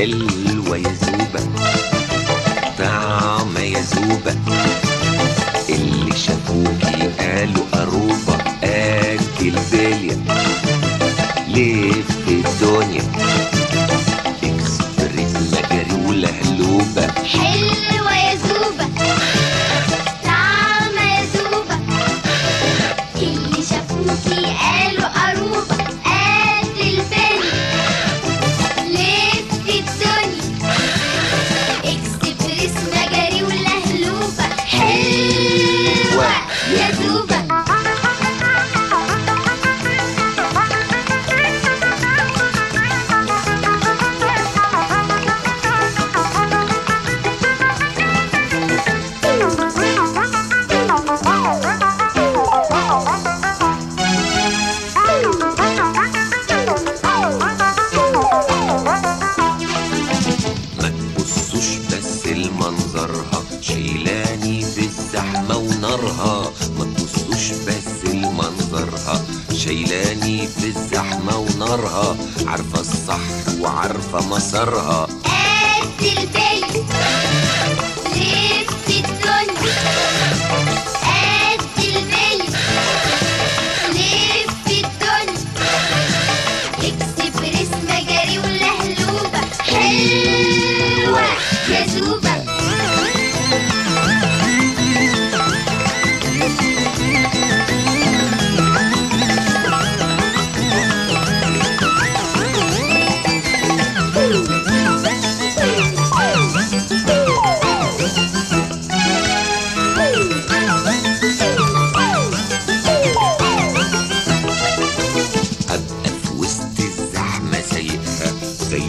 حلوة يا زوبة طعمة يا زوبة اللي شافوكي قالوا أروبة أكل بالية لف الدنيا؟ شيلاني في الزحمة ونارها عارفة الصح وعارفة مسارها قد البيت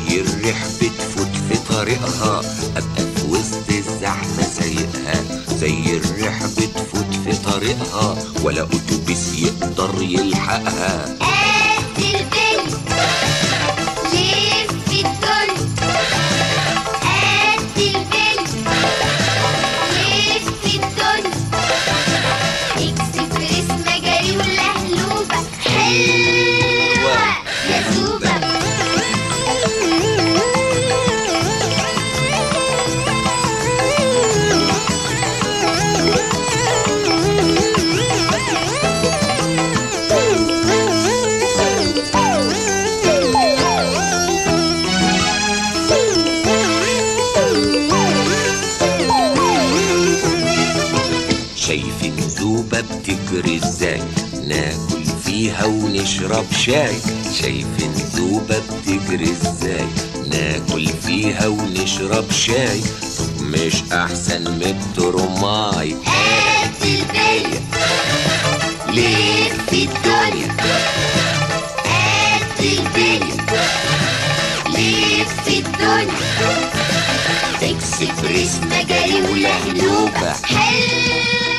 زي الريح بتفوت في طريقها. أبقى في وسط الزحمة سايقها. زي الريح بتفوت في طريقها. ولا أتوبيس يقدر يلحقها. شايفين زوبة بتجري إزاي؟ ناكل فيها ونشرب شاي. شايفين زوبة بتجري إزاي؟ ناكل فيها ونشرب شاي. طب مش أحسن من الترماي قد البيت لف الدنيا؟ تكسي فريسنا جاي ولا هلوبة حلو